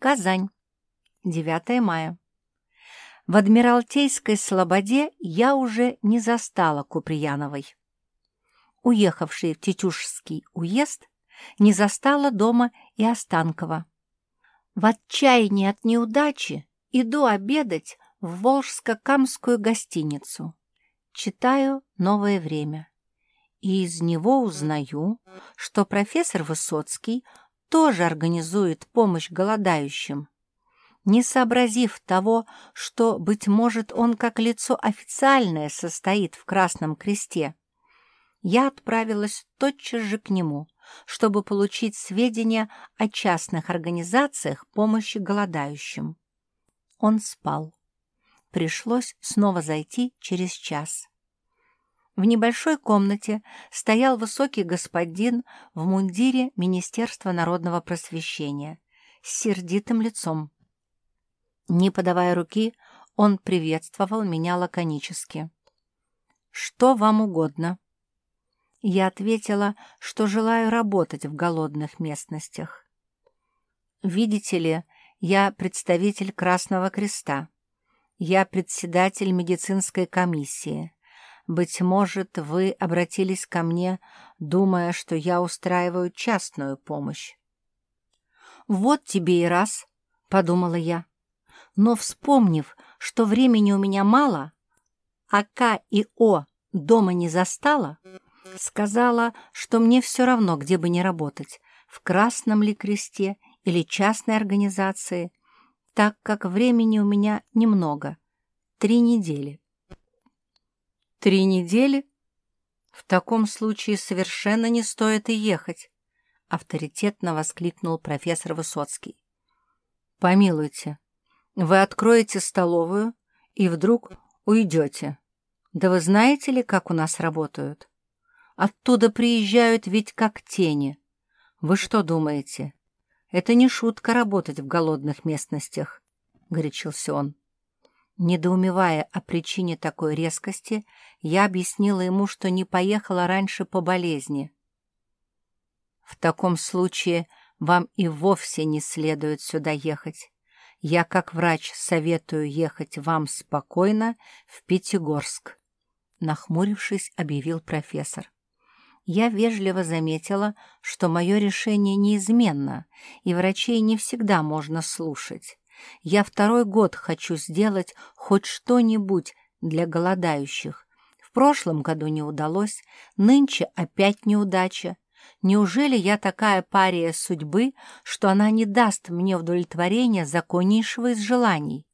Казань. 9 мая. В Адмиралтейской Слободе я уже не застала Куприяновой. Уехавший в Тетюшский уезд, не застала дома и Останкова. В отчаянии от неудачи иду обедать в Волжско-Камскую гостиницу. Читаю «Новое время». И из него узнаю, что профессор Высоцкий тоже организует помощь голодающим. Не сообразив того, что, быть может, он как лицо официальное состоит в Красном Кресте, я отправилась тотчас же к нему, чтобы получить сведения о частных организациях помощи голодающим. Он спал. Пришлось снова зайти через час. В небольшой комнате стоял высокий господин в мундире Министерства народного просвещения с сердитым лицом. Не подавая руки, он приветствовал меня лаконически. «Что вам угодно?» Я ответила, что желаю работать в голодных местностях. «Видите ли, я представитель Красного Креста. Я председатель медицинской комиссии. Быть может, вы обратились ко мне, думая, что я устраиваю частную помощь. «Вот тебе и раз», — подумала я. Но, вспомнив, что времени у меня мало, а К и О дома не застала, сказала, что мне все равно, где бы ни работать, в Красном ли кресте или частной организации, так как времени у меня немного, три недели. Три недели? В таком случае совершенно не стоит и ехать, авторитетно воскликнул профессор Высоцкий. Помилуйте, вы откроете столовую и вдруг уйдете. Да вы знаете ли, как у нас работают? Оттуда приезжают ведь как тени. Вы что думаете? Это не шутка работать в голодных местностях, — горячился он. Недоумевая о причине такой резкости, я объяснила ему, что не поехала раньше по болезни. «В таком случае вам и вовсе не следует сюда ехать. Я, как врач, советую ехать вам спокойно в Пятигорск», — нахмурившись, объявил профессор. Я вежливо заметила, что мое решение неизменно, и врачей не всегда можно слушать. Я второй год хочу сделать хоть что-нибудь для голодающих. В прошлом году не удалось, нынче опять неудача. Неужели я такая пария судьбы, что она не даст мне удовлетворения законнейшего из желаний?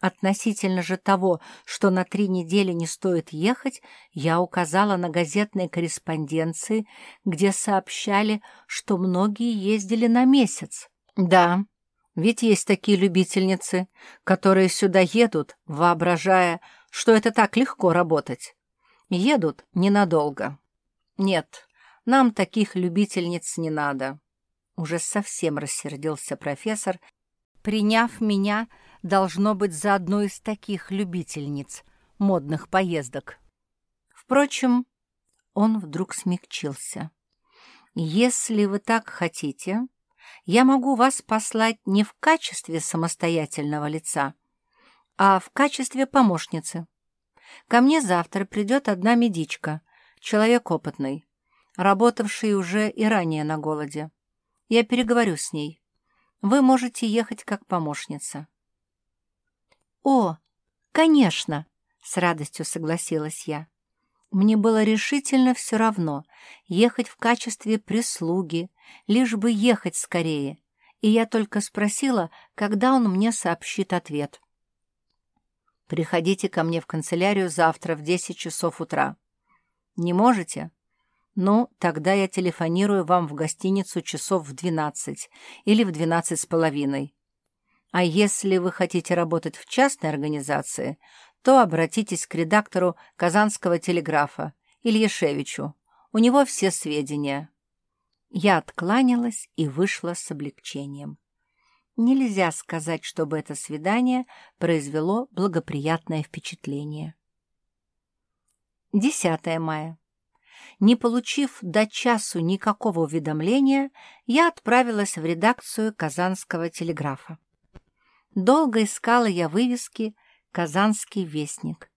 Относительно же того, что на три недели не стоит ехать, я указала на газетные корреспонденции, где сообщали, что многие ездили на месяц. Да, ведь есть такие любительницы, которые сюда едут, воображая, что это так легко работать. Едут ненадолго. Нет, нам таких любительниц не надо. Уже совсем рассердился профессор, приняв меня, должно быть, за одну из таких любительниц модных поездок. Впрочем, он вдруг смягчился. «Если вы так хотите, я могу вас послать не в качестве самостоятельного лица, а в качестве помощницы. Ко мне завтра придет одна медичка, человек опытный, работавший уже и ранее на голоде. Я переговорю с ней. Вы можете ехать как помощница. «О, конечно!» — с радостью согласилась я. Мне было решительно все равно ехать в качестве прислуги, лишь бы ехать скорее, и я только спросила, когда он мне сообщит ответ. «Приходите ко мне в канцелярию завтра в десять часов утра». «Не можете?» «Ну, тогда я телефонирую вам в гостиницу часов в двенадцать или в двенадцать с половиной. А если вы хотите работать в частной организации, то обратитесь к редактору Казанского телеграфа Ильяшевичу. У него все сведения. Я откланялась и вышла с облегчением. Нельзя сказать, чтобы это свидание произвело благоприятное впечатление. 10 мая. не получив до часу никакого уведомления, я отправилась в редакцию Казанского телеграфа. Долго искала я вывески «Казанский вестник»,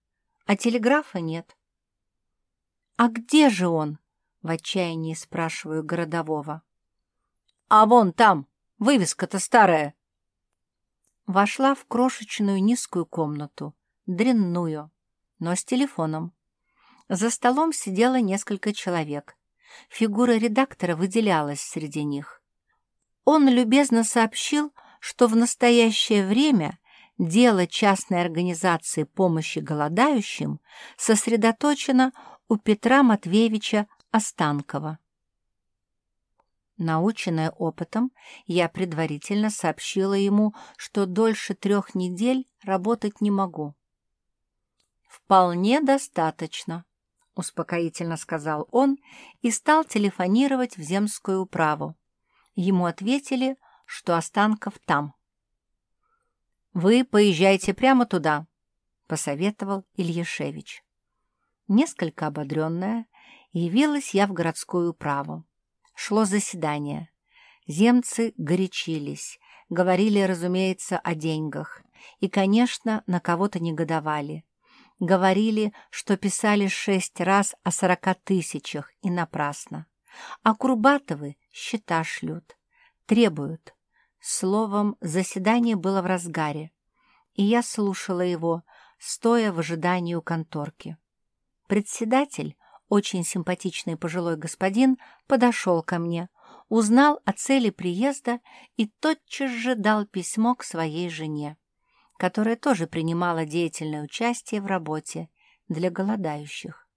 а телеграфа нет. «А где же он?» — в отчаянии спрашиваю городового. «А вон там, вывеска-то старая!» Вошла в крошечную низкую комнату, дрянную, но с телефоном. За столом сидело несколько человек. Фигура редактора выделялась среди них. Он любезно сообщил, что в настоящее время дело частной организации помощи голодающим сосредоточено у Петра Матвеевича Останкова. Наученная опытом, я предварительно сообщила ему, что дольше трех недель работать не могу. «Вполне достаточно», — успокоительно сказал он и стал телефонировать в земскую управу. Ему ответили, что Останков там. «Вы поезжайте прямо туда», — посоветовал Ильяшевич. Несколько ободренная, явилась я в городскую управу. Шло заседание. Земцы горячились, говорили, разумеется, о деньгах. И, конечно, на кого-то негодовали. Говорили, что писали шесть раз о сорока тысячах, и напрасно. А Курбатовы счета шлют, требуют. Словом, заседание было в разгаре, и я слушала его, стоя в ожидании у конторки. Председатель, очень симпатичный пожилой господин, подошел ко мне, узнал о цели приезда и тотчас же дал письмо к своей жене, которая тоже принимала деятельное участие в работе для голодающих.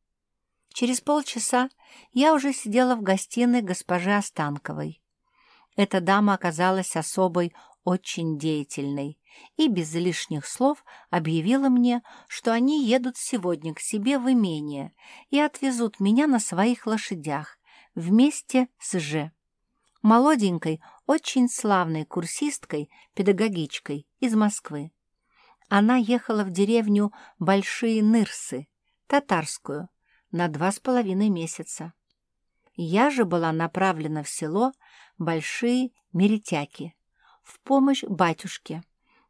Через полчаса я уже сидела в гостиной госпожи Останковой. Эта дама оказалась особой очень деятельной и без лишних слов объявила мне, что они едут сегодня к себе в имение и отвезут меня на своих лошадях вместе с Ж. Молоденькой, очень славной курсисткой, педагогичкой из Москвы. Она ехала в деревню Большие Нырсы, татарскую, на два с половиной месяца. Я же была направлена в село Большие Меретяки, в помощь батюшке,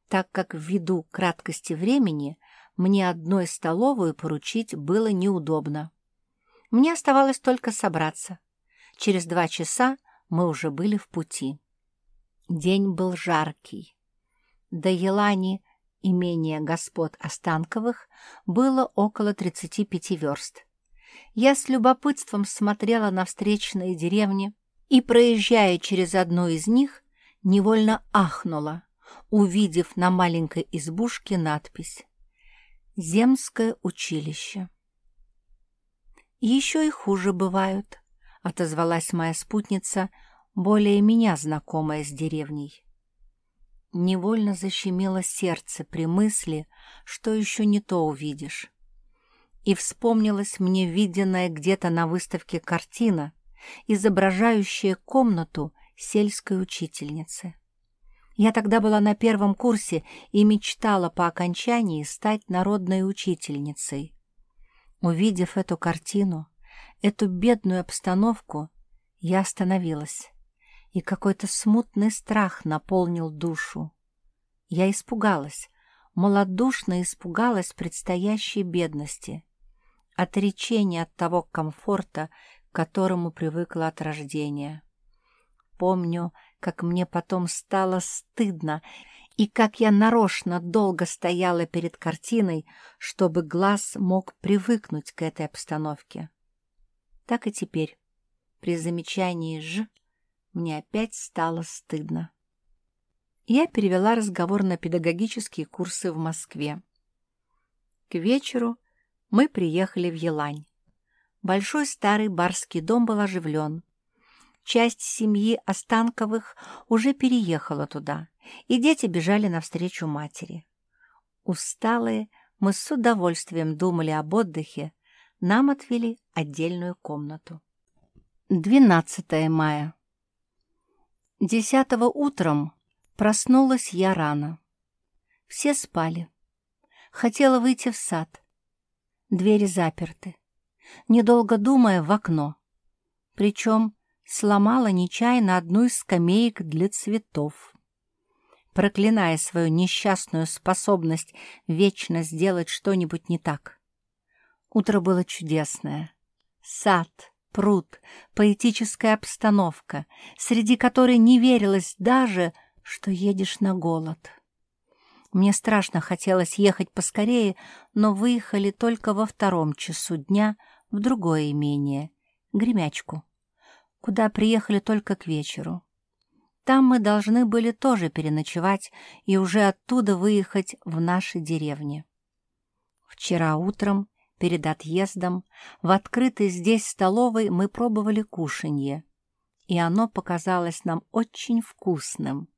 так как ввиду краткости времени мне одной столовую поручить было неудобно. Мне оставалось только собраться. Через два часа мы уже были в пути. День был жаркий. До Елани, имения господ Останковых, было около 35 верст. Я с любопытством смотрела на встречные деревни и, проезжая через одну из них, невольно ахнула, увидев на маленькой избушке надпись «Земское училище». «Еще и хуже бывают», — отозвалась моя спутница, более меня знакомая с деревней. Невольно защемило сердце при мысли, что еще не то увидишь. И вспомнилась мне виденная где-то на выставке картина, изображающая комнату сельской учительницы. Я тогда была на первом курсе и мечтала по окончании стать народной учительницей. Увидев эту картину, эту бедную обстановку, я остановилась, и какой-то смутный страх наполнил душу. Я испугалась, малодушно испугалась предстоящей бедности, отречения от того комфорта, которому привыкла от рождения. Помню, как мне потом стало стыдно, и как я нарочно долго стояла перед картиной, чтобы глаз мог привыкнуть к этой обстановке. Так и теперь, при замечании «ж», мне опять стало стыдно. Я перевела разговор на педагогические курсы в Москве. К вечеру мы приехали в Елань. Большой старый барский дом был оживлен. Часть семьи Останковых уже переехала туда, и дети бежали навстречу матери. Усталые, мы с удовольствием думали об отдыхе, нам отвели отдельную комнату. 12 мая. Десятого утром проснулась я рано. Все спали. Хотела выйти в сад. Двери заперты. Недолго думая, в окно. Причем сломала нечаянно одну из скамеек для цветов. Проклиная свою несчастную способность вечно сделать что-нибудь не так. Утро было чудесное. Сад, пруд, поэтическая обстановка, среди которой не верилось даже, что едешь на голод. Мне страшно хотелось ехать поскорее, но выехали только во втором часу дня в другое имение, Гремячку, куда приехали только к вечеру. Там мы должны были тоже переночевать и уже оттуда выехать в наши деревни. Вчера утром, перед отъездом, в открытой здесь столовой мы пробовали кушанье, и оно показалось нам очень вкусным.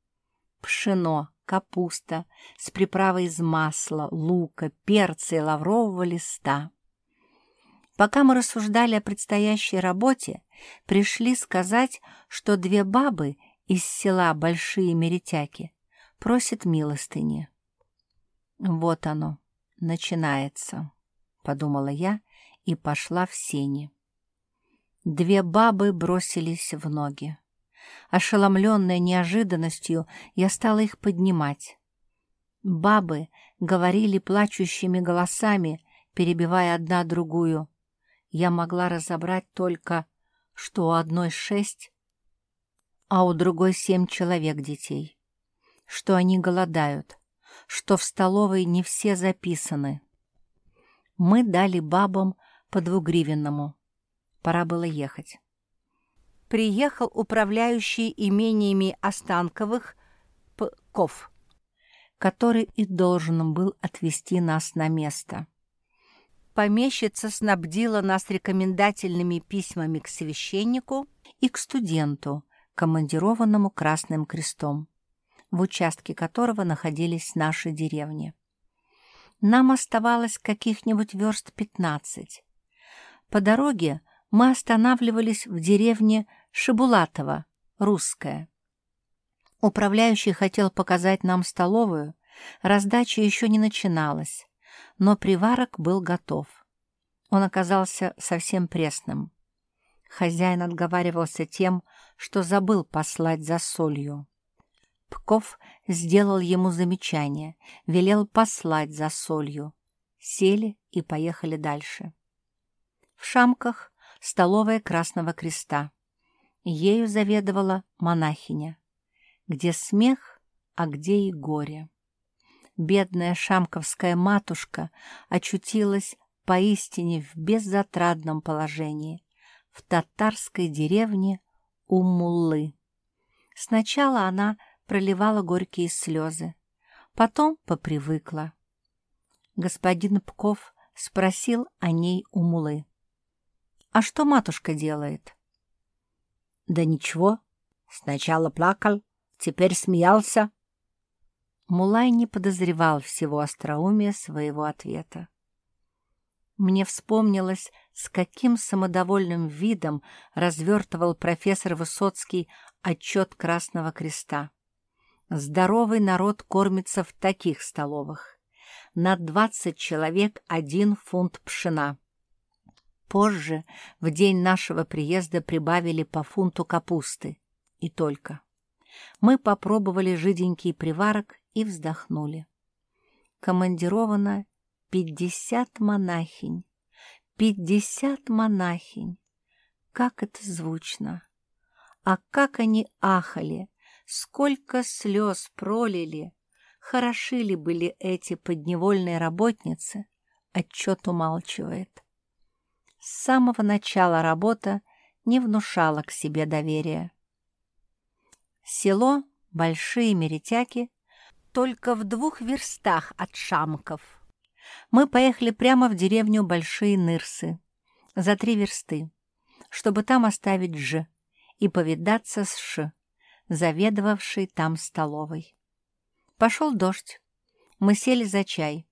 Пшено, капуста с приправой из масла, лука, перца и лаврового листа. Пока мы рассуждали о предстоящей работе, пришли сказать, что две бабы из села Большие Меретяки просят милостыни. «Вот оно, начинается», — подумала я и пошла в сени. Две бабы бросились в ноги. Ошеломленная неожиданностью, я стала их поднимать. Бабы говорили плачущими голосами, перебивая одна другую. Я могла разобрать только, что у одной шесть, а у другой семь человек детей, что они голодают, что в столовой не все записаны. Мы дали бабам по двугривенному. Пора было ехать приехал управляющий имениями Останковых П.Ков, который и должен был отвезти нас на место. Помещица снабдила нас рекомендательными письмами к священнику и к студенту, командированному Красным Крестом, в участке которого находились наши деревни. Нам оставалось каких-нибудь верст пятнадцать. По дороге мы останавливались в деревне Шибулатова, русская. Управляющий хотел показать нам столовую, раздача еще не начиналась, но приварок был готов. Он оказался совсем пресным. Хозяин отговаривался тем, что забыл послать за солью. Пков сделал ему замечание, велел послать за солью. Сели и поехали дальше. В Шамках столовая Красного Креста. Ею заведовала монахиня. Где смех, а где и горе. Бедная шамковская матушка очутилась поистине в беззатрадном положении в татарской деревне Умуллы. Сначала она проливала горькие слезы, потом попривыкла. Господин Пков спросил о ней у Мулы. «А что матушка делает?» Да ничего. Сначала плакал, теперь смеялся. Мулай не подозревал всего остроумия своего ответа. Мне вспомнилось, с каким самодовольным видом развертывал профессор Высоцкий отчет Красного Креста. Здоровый народ кормится в таких столовых. На двадцать человек один фунт пшена. Позже, в день нашего приезда, прибавили по фунту капусты. И только. Мы попробовали жиденький приварок и вздохнули. Командировано пятьдесят монахинь. Пятьдесят монахинь. Как это звучно! А как они ахали! Сколько слез пролили! Хороши ли были эти подневольные работницы? Отчет умалчивает. С самого начала работа не внушала к себе доверия. Село Большие Меретяки только в двух верстах от Шамков. Мы поехали прямо в деревню Большие Нырсы за три версты, чтобы там оставить Ж и повидаться с Ш, заведовавшей там столовой. Пошел дождь. Мы сели за чай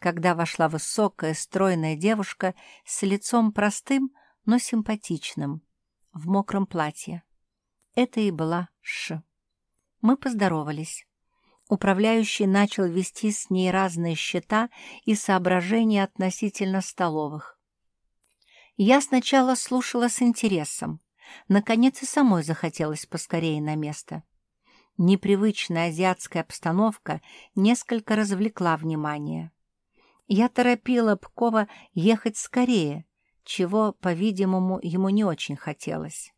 когда вошла высокая, стройная девушка с лицом простым, но симпатичным, в мокром платье. Это и была Ш. Мы поздоровались. Управляющий начал вести с ней разные счета и соображения относительно столовых. Я сначала слушала с интересом. Наконец и самой захотелось поскорее на место. Непривычная азиатская обстановка несколько развлекла внимание. Я торопила Пкова ехать скорее, чего, по-видимому, ему не очень хотелось.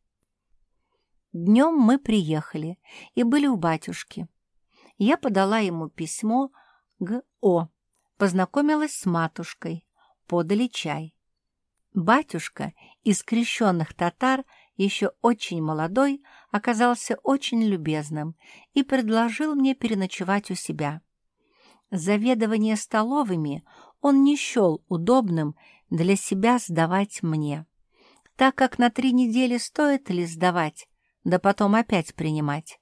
Днем мы приехали и были у батюшки. Я подала ему письмо Г.О., познакомилась с матушкой, подали чай. Батюшка из крещенных татар, еще очень молодой, оказался очень любезным и предложил мне переночевать у себя. Заведование столовыми он не счел удобным для себя сдавать мне, так как на три недели стоит ли сдавать, да потом опять принимать.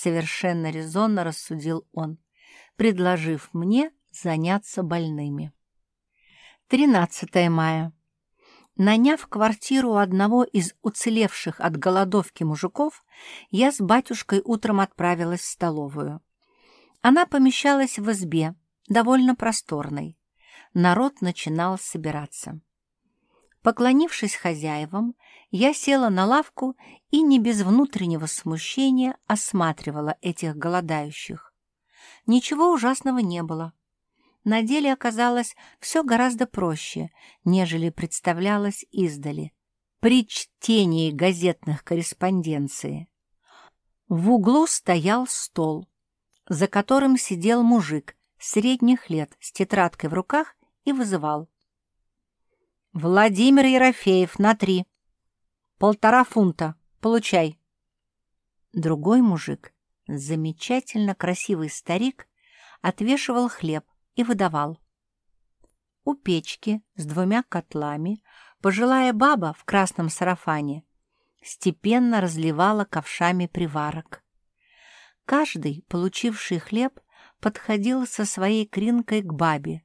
Совершенно резонно рассудил он, предложив мне заняться больными. 13 мая. Наняв квартиру одного из уцелевших от голодовки мужиков, я с батюшкой утром отправилась в столовую. Она помещалась в избе, довольно просторной. Народ начинал собираться. Поклонившись хозяевам, я села на лавку и не без внутреннего смущения осматривала этих голодающих. Ничего ужасного не было на деле оказалось все гораздо проще, нежели представлялось издали, при чтении газетных корреспонденции. В углу стоял стол, за которым сидел мужик средних лет с тетрадкой в руках и вызывал. «Владимир Ерофеев, на три. Полтора фунта. Получай». Другой мужик, замечательно красивый старик, отвешивал хлеб, и выдавал. У печки с двумя котлами пожилая баба в красном сарафане степенно разливала ковшами приварок. Каждый, получивший хлеб, подходил со своей кринкой к бабе,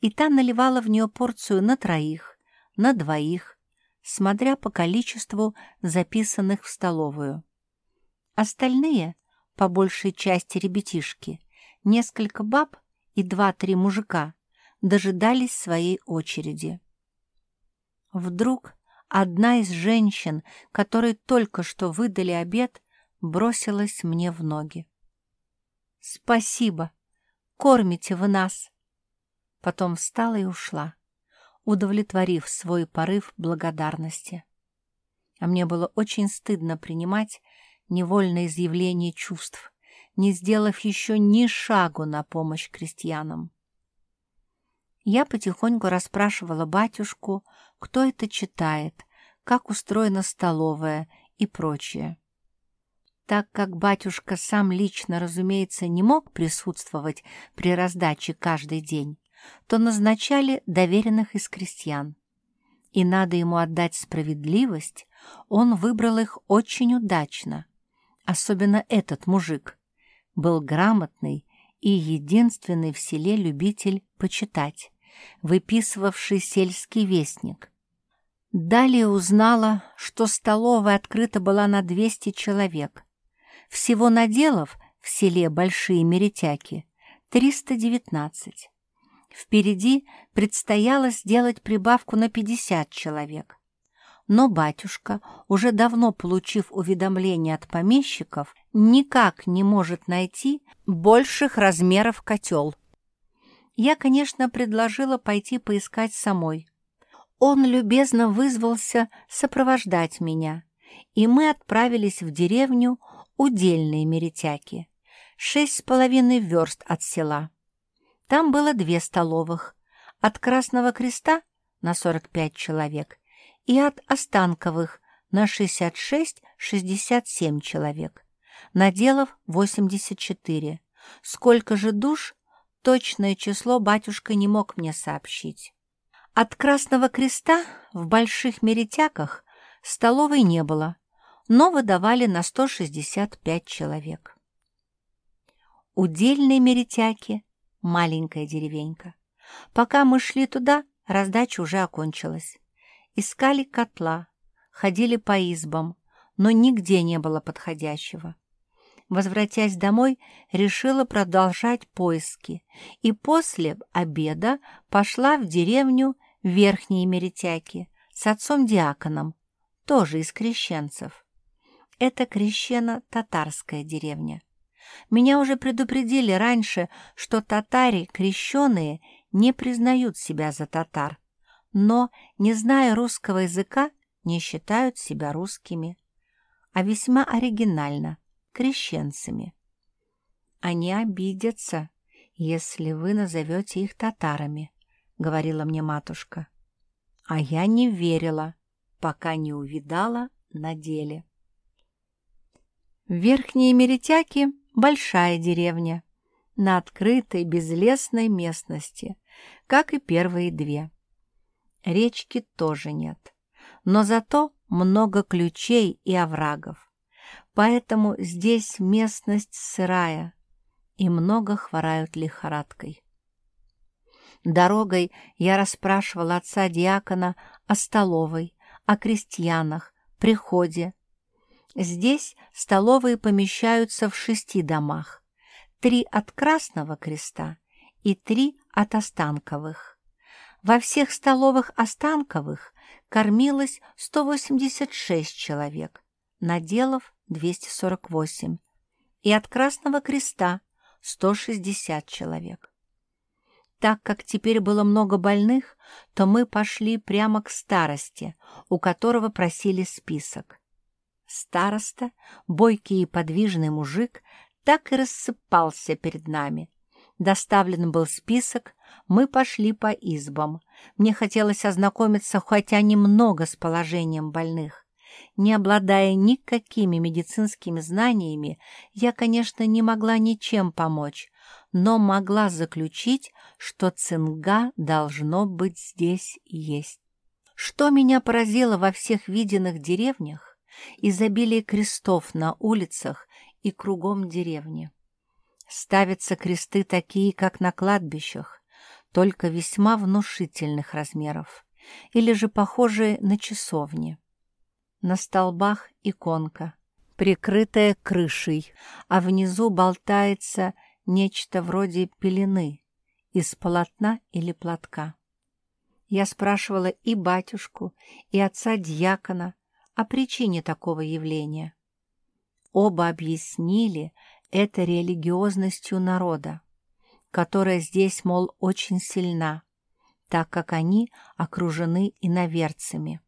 и та наливала в нее порцию на троих, на двоих, смотря по количеству записанных в столовую. Остальные, по большей части ребятишки, несколько баб и два-три мужика дожидались своей очереди. Вдруг одна из женщин, которой только что выдали обед, бросилась мне в ноги. «Спасибо! Кормите вы нас!» Потом встала и ушла, удовлетворив свой порыв благодарности. А мне было очень стыдно принимать невольное изъявление чувств, не сделав еще ни шагу на помощь крестьянам. Я потихоньку расспрашивала батюшку, кто это читает, как устроена столовая и прочее. Так как батюшка сам лично, разумеется, не мог присутствовать при раздаче каждый день, то назначали доверенных из крестьян. И надо ему отдать справедливость, он выбрал их очень удачно, особенно этот мужик, был грамотный и единственный в селе любитель почитать, выписывавший сельский вестник. Далее узнала, что столовая открыта была на 200 человек. Всего наделов в селе Большие Меретяки 319. Впереди предстояло сделать прибавку на 50 человек. Но батюшка, уже давно получив уведомление от помещиков, никак не может найти больших размеров котел. Я, конечно, предложила пойти поискать самой. Он любезно вызвался сопровождать меня, и мы отправились в деревню Удельные Меретяки, шесть с половиной верст от села. Там было две столовых, от Красного Креста на 45 человек и от Останковых на 66-67 человек, наделов 84. Сколько же душ, точное число батюшка не мог мне сообщить. От Красного Креста в Больших Меретяках столовой не было, но выдавали на 165 человек. Удельные Меретяки — маленькая деревенька. Пока мы шли туда, раздача уже окончилась. Искали котла, ходили по избам, но нигде не было подходящего. Возвратясь домой, решила продолжать поиски и после обеда пошла в деревню Верхние Меретяки, с отцом-диаконом, тоже из крещенцев. Это крещено-татарская деревня. Меня уже предупредили раньше, что татари, крещеные, не признают себя за татар, но, не зная русского языка, не считают себя русскими, а весьма оригинально – крещенцами. Они обидятся, если вы назовете их татарами, — говорила мне матушка. А я не верила, пока не увидала на деле. Верхние Меретяки — большая деревня, на открытой безлесной местности, как и первые две. Речки тоже нет, но зато много ключей и оврагов. Поэтому здесь местность сырая, и много хворают лихорадкой. Дорогой я расспрашивала отца диакона о столовой, о крестьянах, приходе. Здесь столовые помещаются в шести домах, три от Красного Креста и три от Останковых. Во всех столовых Останковых кормилось 186 человек, наделов 248, и от Красного Креста 160 человек. Так как теперь было много больных, то мы пошли прямо к старости, у которого просили список. Староста, бойкий и подвижный мужик, так и рассыпался перед нами. Доставлен был список, мы пошли по избам. Мне хотелось ознакомиться хотя немного с положением больных. Не обладая никакими медицинскими знаниями, я, конечно, не могла ничем помочь, но могла заключить, что цинга должно быть здесь есть. Что меня поразило во всех виденных деревнях, изобилие крестов на улицах и кругом деревни. Ставятся кресты такие, как на кладбищах, только весьма внушительных размеров, или же похожие на часовни. На столбах иконка, прикрытая крышей, а внизу болтается нечто вроде пелены из полотна или платка. Я спрашивала и батюшку, и отца дьякона о причине такого явления. Оба объяснили это религиозностью народа, которая здесь, мол, очень сильна, так как они окружены иноверцами.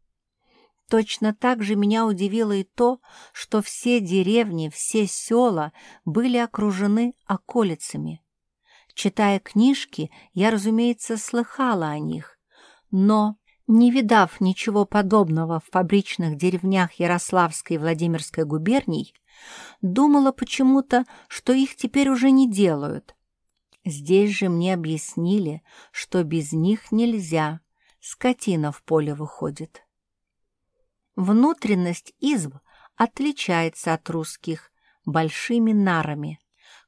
Точно так же меня удивило и то, что все деревни, все села были окружены околицами. Читая книжки, я, разумеется, слыхала о них, но, не видав ничего подобного в фабричных деревнях Ярославской и Владимирской губерний, думала почему-то, что их теперь уже не делают. Здесь же мне объяснили, что без них нельзя, скотина в поле выходит. Внутренность изб отличается от русских большими нарами,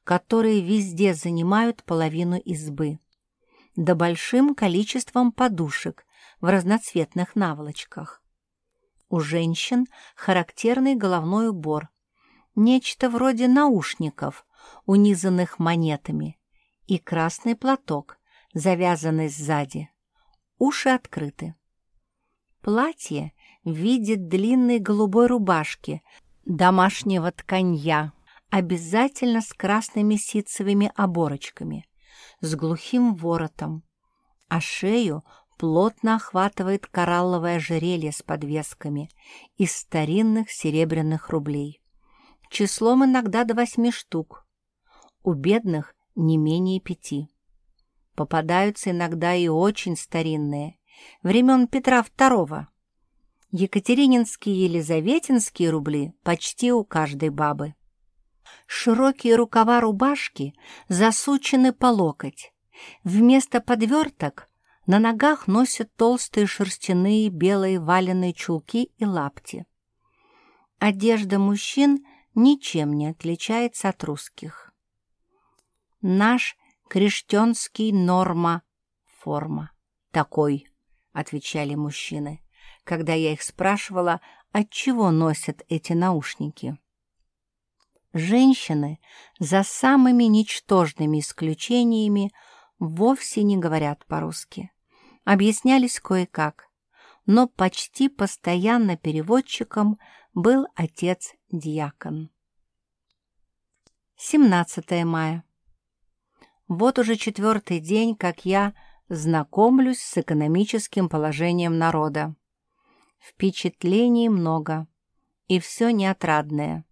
которые везде занимают половину избы, да большим количеством подушек в разноцветных наволочках. У женщин характерный головной убор, нечто вроде наушников, унизанных монетами, и красный платок, завязанный сзади. Уши открыты. Платье видит длинной голубой рубашки, домашнего тканья, обязательно с красными ситцевыми оборочками, с глухим воротом, а шею плотно охватывает коралловое ожерелье с подвесками из старинных серебряных рублей. Числом иногда до восьми штук, у бедных не менее пяти. Попадаются иногда и очень старинные, времен Петра II, Екатерининские и Елизаветинские рубли почти у каждой бабы. Широкие рукава рубашки засучены по локоть. Вместо подверток на ногах носят толстые шерстяные белые валенные чулки и лапти. Одежда мужчин ничем не отличается от русских. Наш крештенский норма форма. Такой, отвечали мужчины когда я их спрашивала, от чего носят эти наушники. Женщины, за самыми ничтожными исключениями, вовсе не говорят по-русски. Объяснялись кое-как. но почти постоянно переводчиком был отец-диакон. 17 мая. Вот уже четвертый день, как я знакомлюсь с экономическим положением народа. Впечатлений много, и все неотрадное.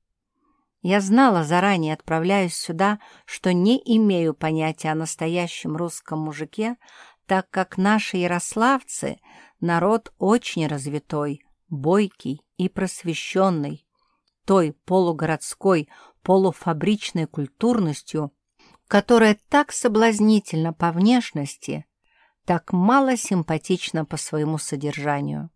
Я знала заранее, отправляюсь сюда, что не имею понятия о настоящем русском мужике, так как наши ярославцы — народ очень развитой, бойкий и просвещенный, той полугородской, полуфабричной культурностью, которая так соблазнительна по внешности, так мало симпатична по своему содержанию.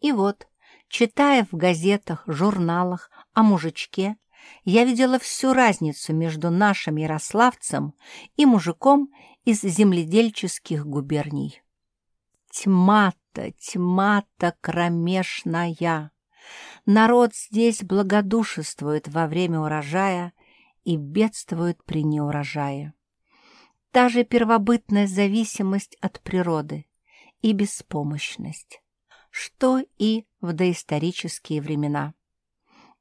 И вот, читая в газетах, журналах о мужичке, я видела всю разницу между нашим ярославцем и мужиком из земледельческих губерний. Тьма-то, тьма-то кромешная! Народ здесь благодушествует во время урожая и бедствует при неурожае. Та же первобытная зависимость от природы и беспомощность, что и в доисторические времена.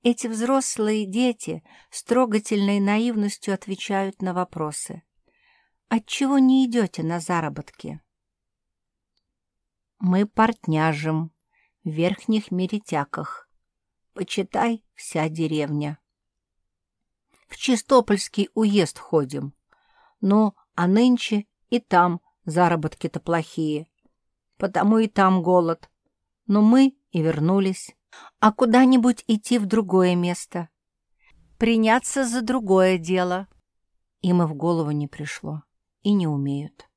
Эти взрослые дети с трогательной наивностью отвечают на вопросы. «Отчего не идете на заработки?» «Мы портняжим в верхних меретяках. Почитай, вся деревня. В Чистопольский уезд ходим. Ну, а нынче и там заработки-то плохие. Потому и там голод. Но мы и вернулись а куда-нибудь идти в другое место, приняться за другое дело. Им и в голову не пришло, и не умеют.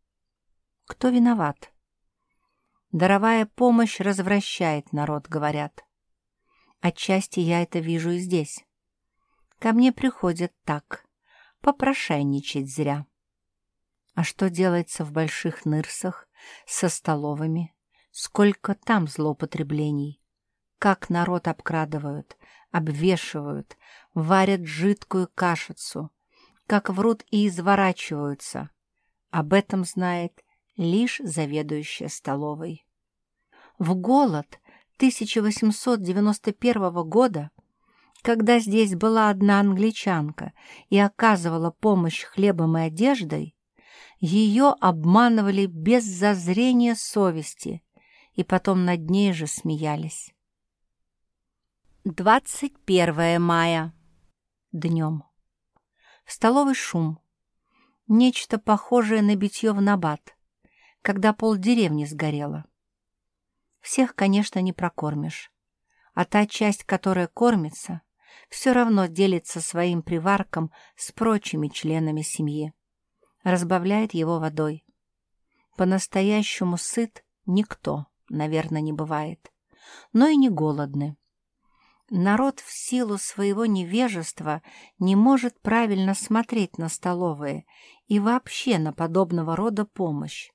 Кто виноват? Даровая помощь развращает народ, говорят. Отчасти я это вижу и здесь. Ко мне приходят так, попрошайничать зря. А что делается в больших нырсах, со столовыми? Сколько там злоупотреблений? как народ обкрадывают, обвешивают, варят жидкую кашицу, как врут и изворачиваются. Об этом знает лишь заведующая столовой. В голод 1891 года, когда здесь была одна англичанка и оказывала помощь хлебом и одеждой, ее обманывали без зазрения совести и потом над ней же смеялись. 21 мая. Днем. В столовой шум. Нечто похожее на битье в набат, когда пол деревни сгорело. Всех, конечно, не прокормишь, а та часть, которая кормится, все равно делится своим приварком с прочими членами семьи, разбавляет его водой. По-настоящему сыт никто, наверное, не бывает, но и не голодный Народ в силу своего невежества не может правильно смотреть на столовые и вообще на подобного рода помощь.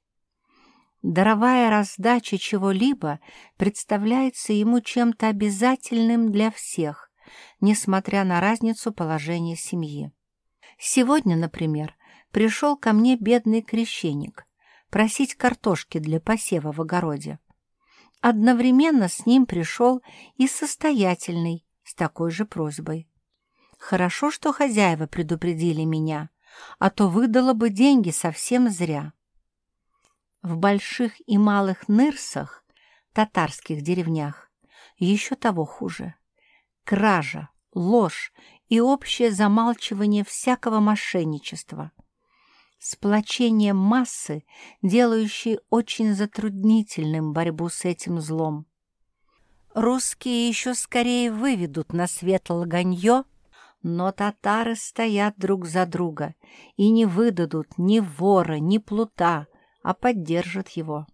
Даровая раздача чего-либо представляется ему чем-то обязательным для всех, несмотря на разницу положения семьи. Сегодня, например, пришел ко мне бедный крещеник просить картошки для посева в огороде. Одновременно с ним пришел и состоятельный с такой же просьбой. Хорошо, что хозяева предупредили меня, а то выдало бы деньги совсем зря. В больших и малых нырсах, татарских деревнях, еще того хуже. Кража, ложь и общее замалчивание всякого мошенничества — сплочение массы, делающей очень затруднительным борьбу с этим злом. Русские еще скорее выведут на свет лганье, но татары стоят друг за друга и не выдадут ни вора, ни плута, а поддержат его.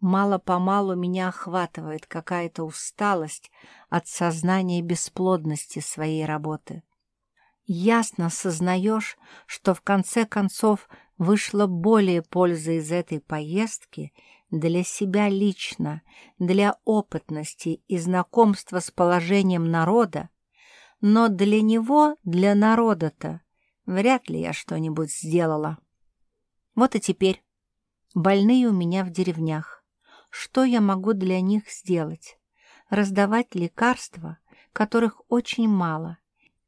Мало-помалу меня охватывает какая-то усталость от сознания бесплодности своей работы ясно сознаешь, что в конце концов вышло более пользы из этой поездки для себя лично, для опытности и знакомства с положением народа, но для него, для народа-то, вряд ли я что-нибудь сделала. Вот и теперь. Больные у меня в деревнях. что я могу для них сделать. Раздавать лекарства, которых очень мало.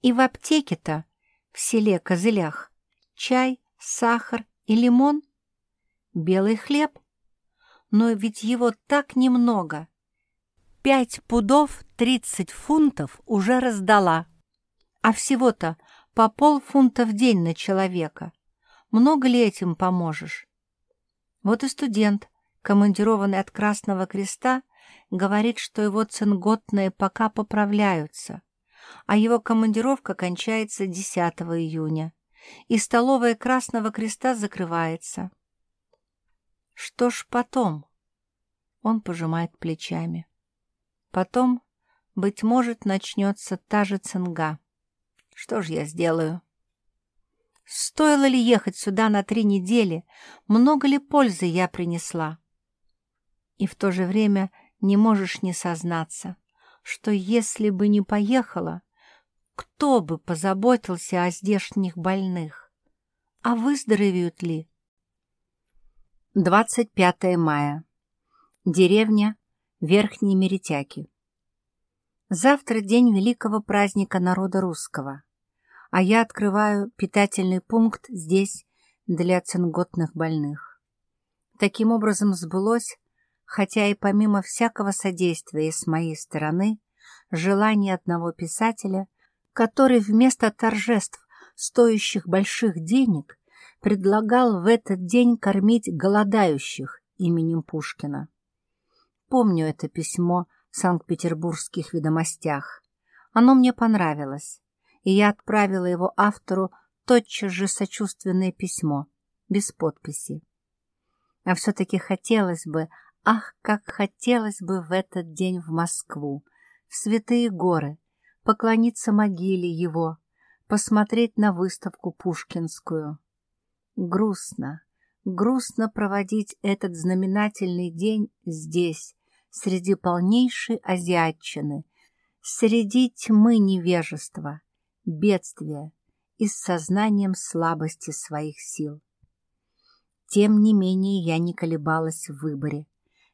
И в аптеке-то, в селе Козылях, чай, сахар и лимон, белый хлеб. Но ведь его так немного. Пять пудов тридцать фунтов уже раздала, а всего-то по полфунта в день на человека. Много ли этим поможешь? Вот и студент, командированный от Красного Креста, говорит, что его цинготные пока поправляются, а его командировка кончается 10 июня, и столовая Красного Креста закрывается. Что ж потом? Он пожимает плечами. Потом, быть может, начнется та же цинга. Что ж я сделаю? Стоило ли ехать сюда на три недели? Много ли пользы я принесла? И в то же время не можешь не сознаться, что если бы не поехала, кто бы позаботился о здешних больных? А выздоровеют ли? 25 мая. Деревня Верхние Меретяки. Завтра день великого праздника народа русского, а я открываю питательный пункт здесь для цинготных больных. Таким образом сбылось, хотя и помимо всякого содействия с моей стороны, желание одного писателя, который вместо торжеств, стоящих больших денег, предлагал в этот день кормить голодающих именем Пушкина. Помню это письмо в Санкт-Петербургских ведомостях. Оно мне понравилось, и я отправила его автору тотчас же сочувственное письмо, без подписи. А все-таки хотелось бы, ах, как хотелось бы в этот день в Москву, в святые горы, поклониться могиле его, посмотреть на выставку пушкинскую. Грустно, грустно проводить этот знаменательный день здесь, среди полнейшей азиатчины, среди тьмы невежества, бедствия и с сознанием слабости своих сил. Тем не менее я не колебалась в выборе.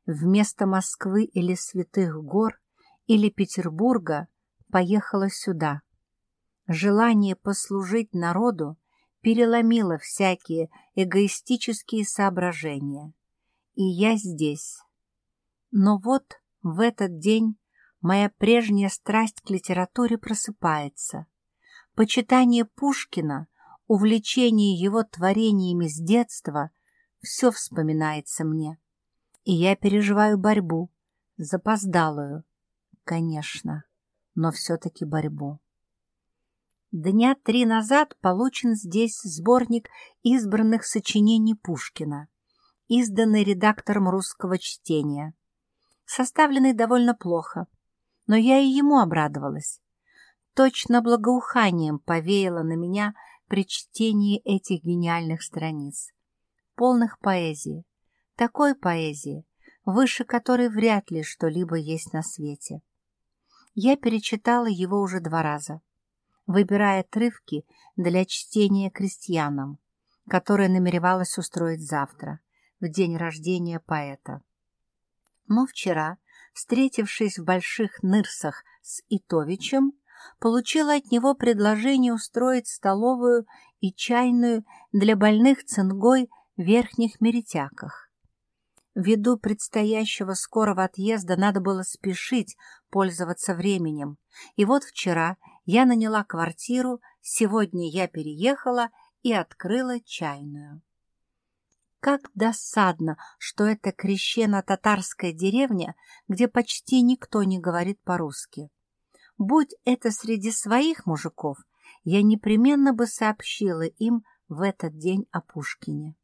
Вместо Москвы или Святых Гор или Петербурга поехала сюда. Желание послужить народу переломило всякие эгоистические соображения. И я здесь, но вот в этот день моя прежняя страсть к литературе просыпается. Почитание Пушкина, увлечение его творениями с детства — все вспоминается мне. И я переживаю борьбу, запоздалую, конечно, но все-таки борьбу. Дня три назад получен здесь сборник избранных сочинений Пушкина, изданный редактором русского чтения составленный довольно плохо, но я и ему обрадовалась. Точно благоуханием повеяло на меня при чтении этих гениальных страниц, полных поэзии, такой поэзии, выше которой вряд ли что-либо есть на свете. Я перечитала его уже два раза, выбирая отрывки для чтения крестьянам, которые намеревалась устроить завтра, в день рождения поэта. Но вчера, встретившись в Больших Нырсах с Итовичем, получила от него предложение устроить столовую и чайную для больных цингой в Верхних Меретяках. Ввиду предстоящего скорого отъезда надо было спешить пользоваться временем. И вот вчера я наняла квартиру, сегодня я переехала и открыла чайную. Как досадно, что это крещено-татарская деревня, где почти никто не говорит по-русски. Будь это среди своих мужиков, я непременно бы сообщила им в этот день о Пушкине.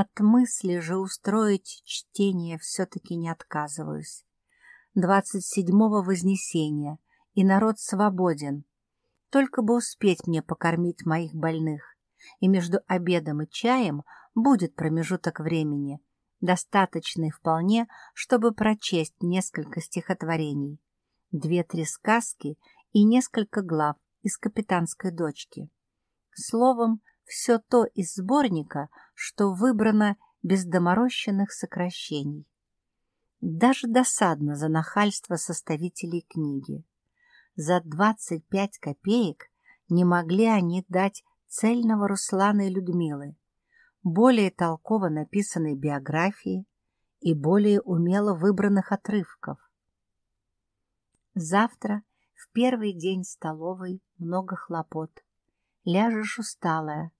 От мысли же устроить чтение все-таки не отказываюсь. 27-го Вознесения, и народ свободен. Только бы успеть мне покормить моих больных. И между обедом и чаем будет промежуток времени, достаточный вполне, чтобы прочесть несколько стихотворений, две-три сказки и несколько глав из «Капитанской дочки». Словом, все то из сборника, что выбрано без доморощенных сокращений. Даже досадно за нахальство составителей книги. За 25 копеек не могли они дать цельного Руслана и Людмилы, более толково написанной биографии и более умело выбранных отрывков. Завтра, в первый день столовой, много хлопот. Ляжешь усталая,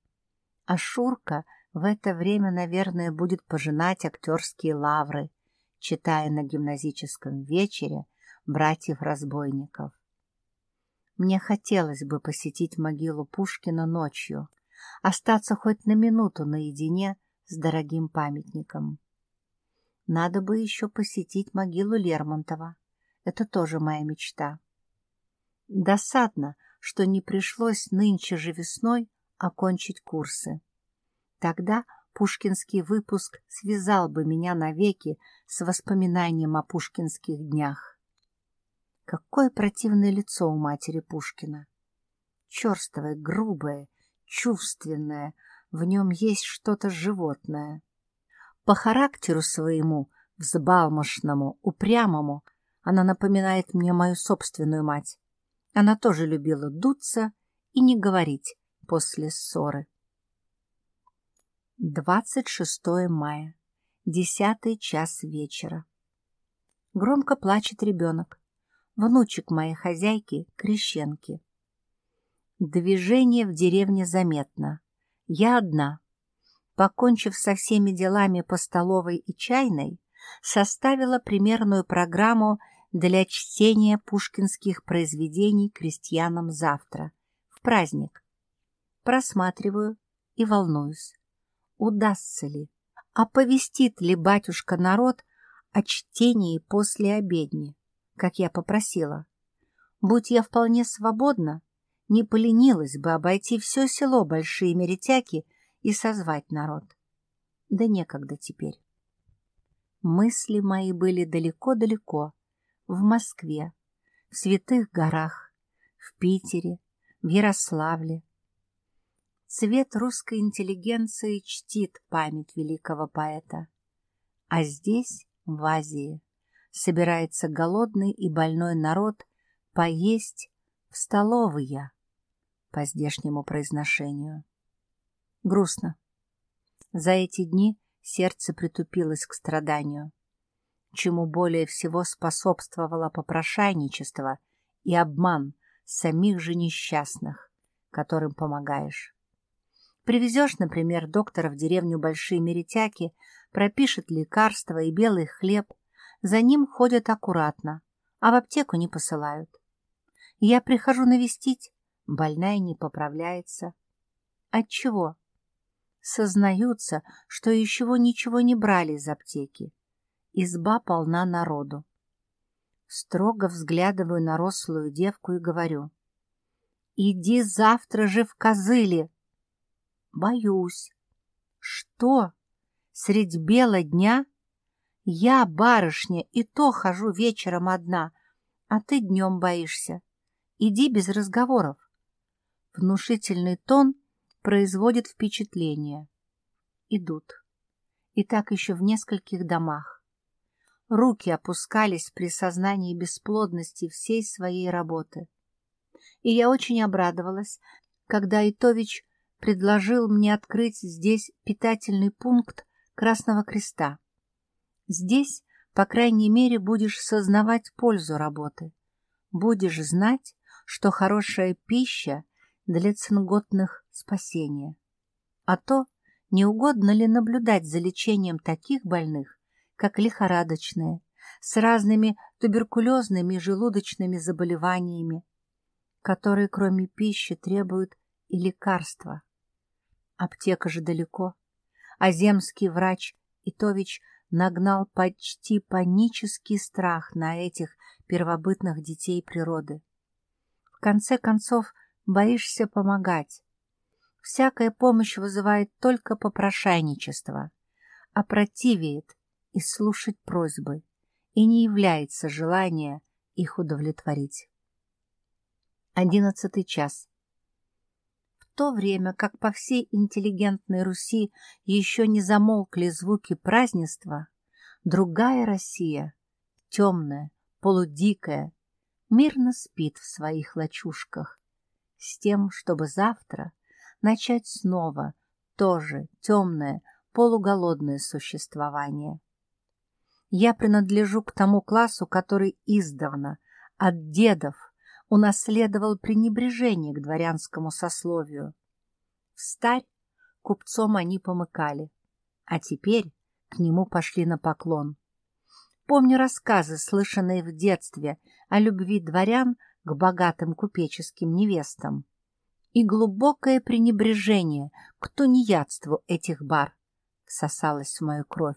а Шурка в это время, наверное, будет пожинать актерские лавры, читая на гимназическом вечере братьев-разбойников. Мне хотелось бы посетить могилу Пушкина ночью, остаться хоть на минуту наедине с дорогим памятником. Надо бы еще посетить могилу Лермонтова. Это тоже моя мечта. Досадно, что не пришлось нынче же весной окончить курсы. Тогда пушкинский выпуск связал бы меня навеки с воспоминанием о пушкинских днях. Какое противное лицо у матери Пушкина! Черствое, грубое, чувственное, в нем есть что-то животное. По характеру своему, взбалмошному, упрямому, она напоминает мне мою собственную мать. Она тоже любила дуться и не говорить после ссоры. 26 мая, десятый час вечера. Громко плачет ребенок, внучек моей хозяйки Крещенки. Движение в деревне заметно. Я одна. Покончив со всеми делами по столовой и чайной, составила примерную программу для чтения пушкинских произведений крестьянам завтра, в праздник. Просматриваю и волнуюсь удастся ли, оповестит ли батюшка народ о чтении после обедни, как я попросила. Будь я вполне свободна, не поленилась бы обойти все село Большие Меретяки и созвать народ. Да некогда теперь. Мысли мои были далеко-далеко, в Москве, в Святых горах, в Питере, в Ярославле, Цвет русской интеллигенции чтит память великого поэта. А здесь, в Азии, собирается голодный и больной народ поесть в столовые по здешнему произношению. Грустно. За эти дни сердце притупилось к страданию, чему более всего способствовало попрошайничество и обман самих же несчастных, которым помогаешь. Привезешь, например, доктора в деревню Большие Меретяки, пропишет лекарства и белый хлеб, за ним ходят аккуратно, а в аптеку не посылают. Я прихожу навестить, больная не поправляется. Отчего? Сознаются, что еще ничего не брали из аптеки. Изба полна народу. Строго взглядываю на рослую девку и говорю. «Иди завтра же в козыли!» Боюсь. Что? Средь бела дня? Я, барышня, и то хожу вечером одна, а ты днем боишься. Иди без разговоров. Внушительный тон производит впечатление. Идут. И так еще в нескольких домах. Руки опускались при сознании бесплодности всей своей работы. И я очень обрадовалась, когда Итович предложил мне открыть здесь питательный пункт Красного Креста. Здесь, по крайней мере, будешь сознавать пользу работы. Будешь знать, что хорошая пища для цинготных спасения. А то, не угодно ли наблюдать за лечением таких больных, как лихорадочные, с разными туберкулезными и желудочными заболеваниями, которые кроме пищи требуют и лекарства. Аптека же далеко, а земский врач Итович нагнал почти панический страх на этих первобытных детей природы. В конце концов, боишься помогать. Всякая помощь вызывает только попрошайничество, а противеет и слушать просьбы, и не является желание их удовлетворить. Одиннадцатый час то время как по всей интеллигентной Руси еще не замолкли звуки празднества, Другая Россия, темная, полудикая, мирно спит в своих лачушках, с тем, чтобы завтра начать снова тоже темное, полуголодное существование. Я принадлежу к тому классу, который издавна, от дедов, унаследовал пренебрежение к дворянскому сословию. В старь купцом они помыкали, а теперь к нему пошли на поклон. Помню рассказы, слышанные в детстве, о любви дворян к богатым купеческим невестам и глубокое пренебрежение к тунеядству этих бар всосалось в мою кровь.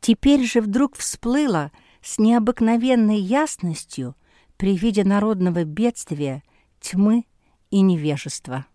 Теперь же вдруг всплыло с необыкновенной ясностью при виде народного бедствия, тьмы и невежества.